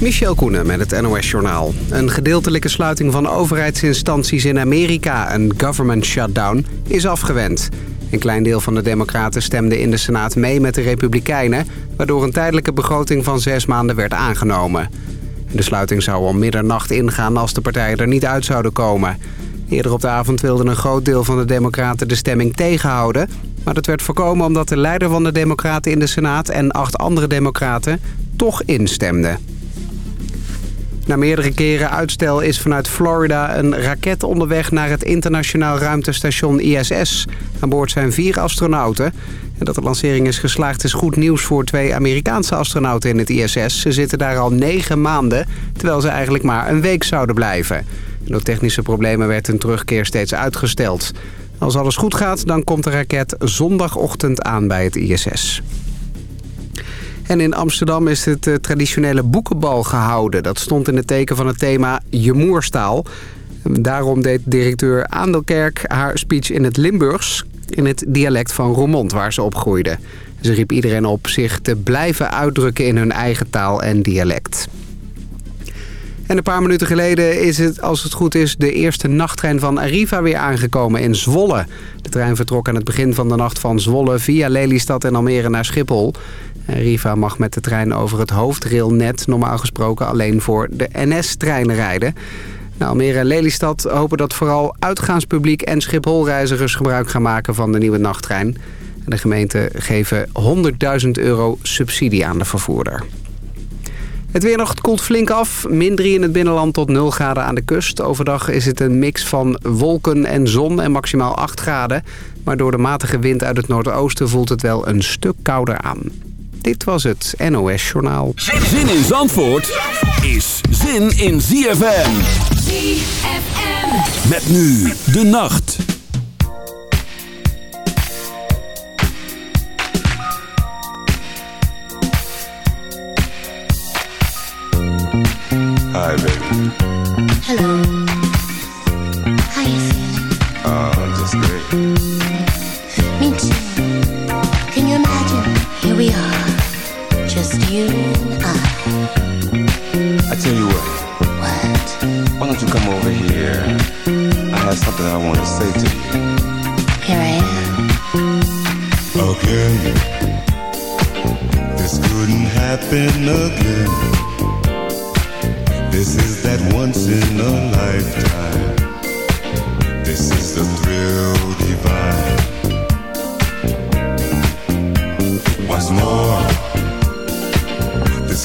Michel Koenen met het NOS-journaal. Een gedeeltelijke sluiting van overheidsinstanties in Amerika, een government shutdown, is afgewend. Een klein deel van de democraten stemde in de Senaat mee met de republikeinen... waardoor een tijdelijke begroting van zes maanden werd aangenomen. De sluiting zou om middernacht ingaan als de partijen er niet uit zouden komen. Eerder op de avond wilde een groot deel van de democraten de stemming tegenhouden... maar dat werd voorkomen omdat de leider van de democraten in de Senaat... en acht andere democraten toch instemden. Na meerdere keren uitstel is vanuit Florida een raket onderweg naar het internationaal ruimtestation ISS. Aan boord zijn vier astronauten. En dat de lancering is geslaagd is goed nieuws voor twee Amerikaanse astronauten in het ISS. Ze zitten daar al negen maanden, terwijl ze eigenlijk maar een week zouden blijven. En door technische problemen werd hun terugkeer steeds uitgesteld. Als alles goed gaat, dan komt de raket zondagochtend aan bij het ISS. En in Amsterdam is het eh, traditionele boekenbal gehouden. Dat stond in het teken van het thema Je Moerstaal. Daarom deed directeur Aandelkerk haar speech in het Limburgs... in het dialect van Roermond, waar ze opgroeide. Ze riep iedereen op zich te blijven uitdrukken in hun eigen taal en dialect. En een paar minuten geleden is het, als het goed is, de eerste nachttrein van Arriva weer aangekomen in Zwolle. De trein vertrok aan het begin van de nacht van Zwolle via Lelystad en Almere naar Schiphol. Riva mag met de trein over het hoofdrailnet normaal gesproken alleen voor de NS-treinen rijden. Nou, Almere en Lelystad hopen dat vooral uitgaanspubliek en Schipholreizigers gebruik gaan maken van de nieuwe nachttrein. De gemeenten geven 100.000 euro subsidie aan de vervoerder. Het weer nog koelt flink af. Min 3 in het binnenland tot 0 graden aan de kust. Overdag is het een mix van wolken en zon en maximaal 8 graden. Maar door de matige wind uit het noordoosten voelt het wel een stuk kouder aan. Dit was het NOS Journaal. Zin in Zandvoort is zin in ZFM. ZFM. Met nu de nacht. Hi, baby. Hello. You and I. I tell you what, What? why don't you come over here? I have something I want to say to you. Here I am. Again, this couldn't happen again. This is that once in a lifetime. This is the thrill divine. What's more,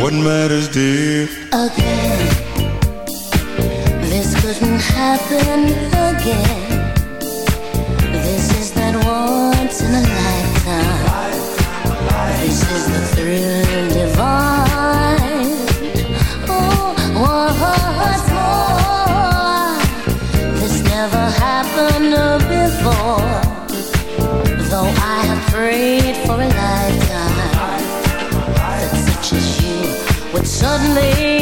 What matters, dear? Again. This couldn't happen again. This is that once in a lifetime. This is the thrill divine. Oh, what's more? This never happened before. Though I have prayed suddenly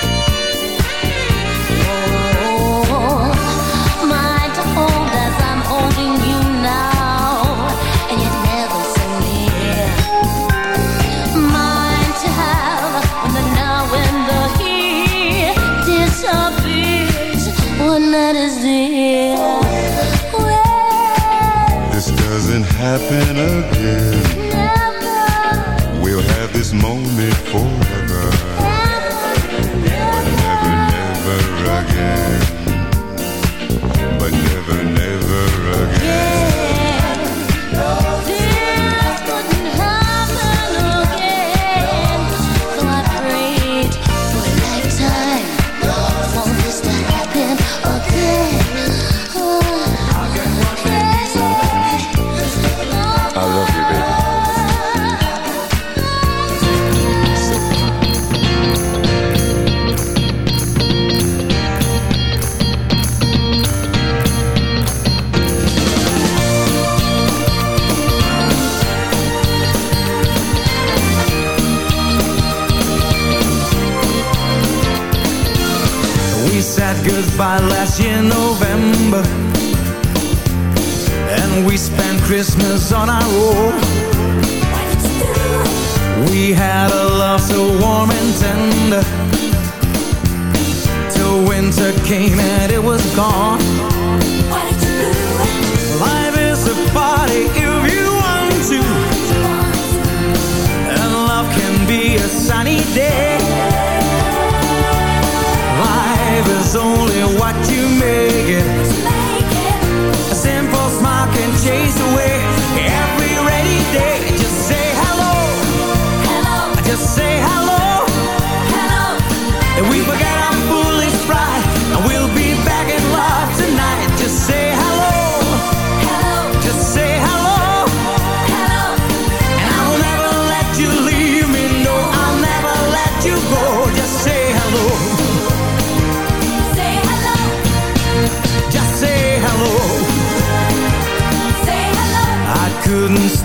happen again. in November. And we spent Christmas on our own. We had a love so warm and tender. Till winter came and it was gone. what you make it. Make it. A simple smile can chase away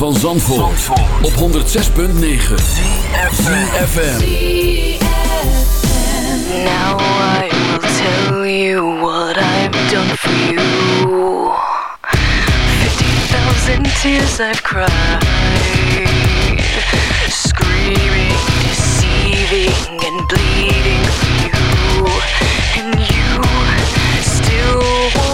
van Zandvoort, Zandvoort. op 106.9 CFFM Now I will tell you what I've done for you. 50,000 tears I've cried. Screaming, deceiving and bleeding for you. And you still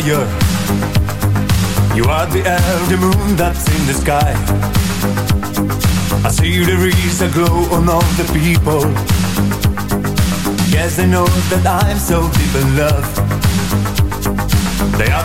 desire. You are the air, the moon that's in the sky. I see there is a glow on all the people. Yes, I know that I'm so deep in love.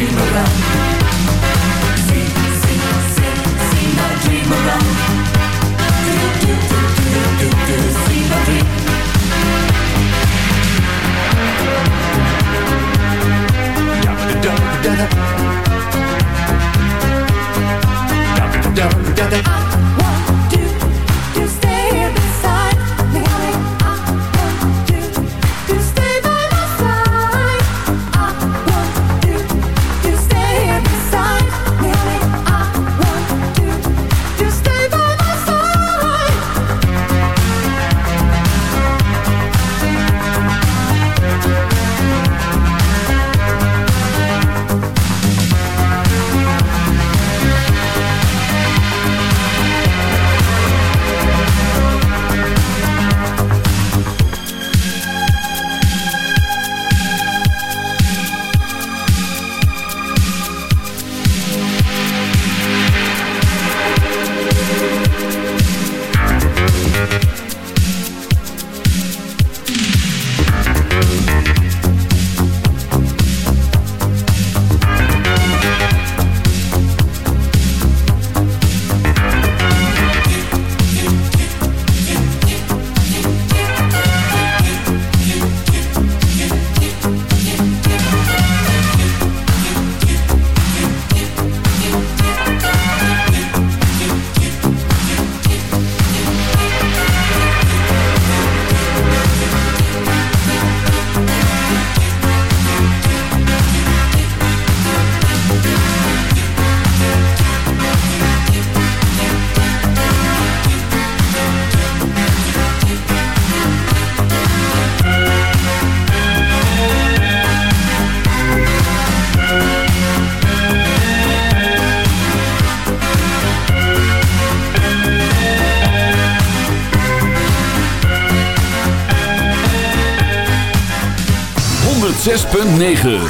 dream. See, see, see, see my dream around. Do, do, do, do, do, do, see my dream. Da da da da da da da da da da 106.9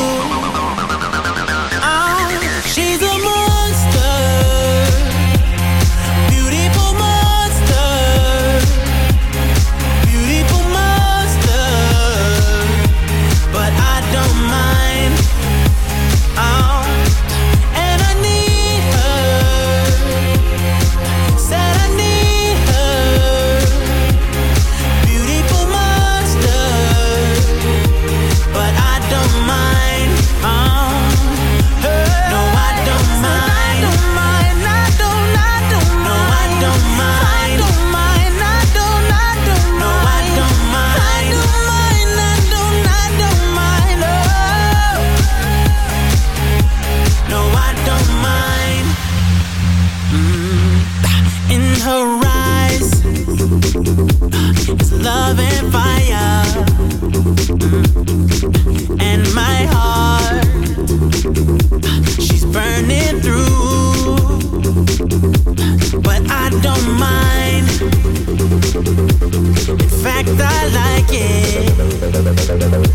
yeah.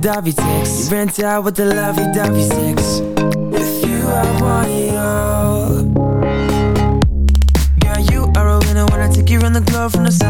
Lovey-dovey sex. You rent out with the lovey-dovey sex. With you, I want it all. Girl, you are a winner I take you around the globe from the summer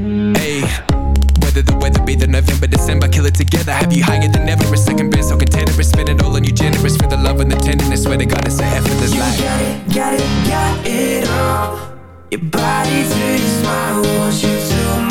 Whether the weather be the November, December, kill it together. Have you higher than ever? A second best, so container, spend it all on you, generous for the love and the tenderness. Swear to God, it's a effortless life. Got it, got it, got it all. Your body to your smile, want you to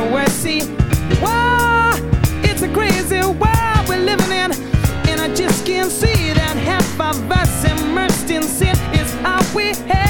and where why it's a crazy world we're living in, and I just can't see that half of us immersed in sin is how we have.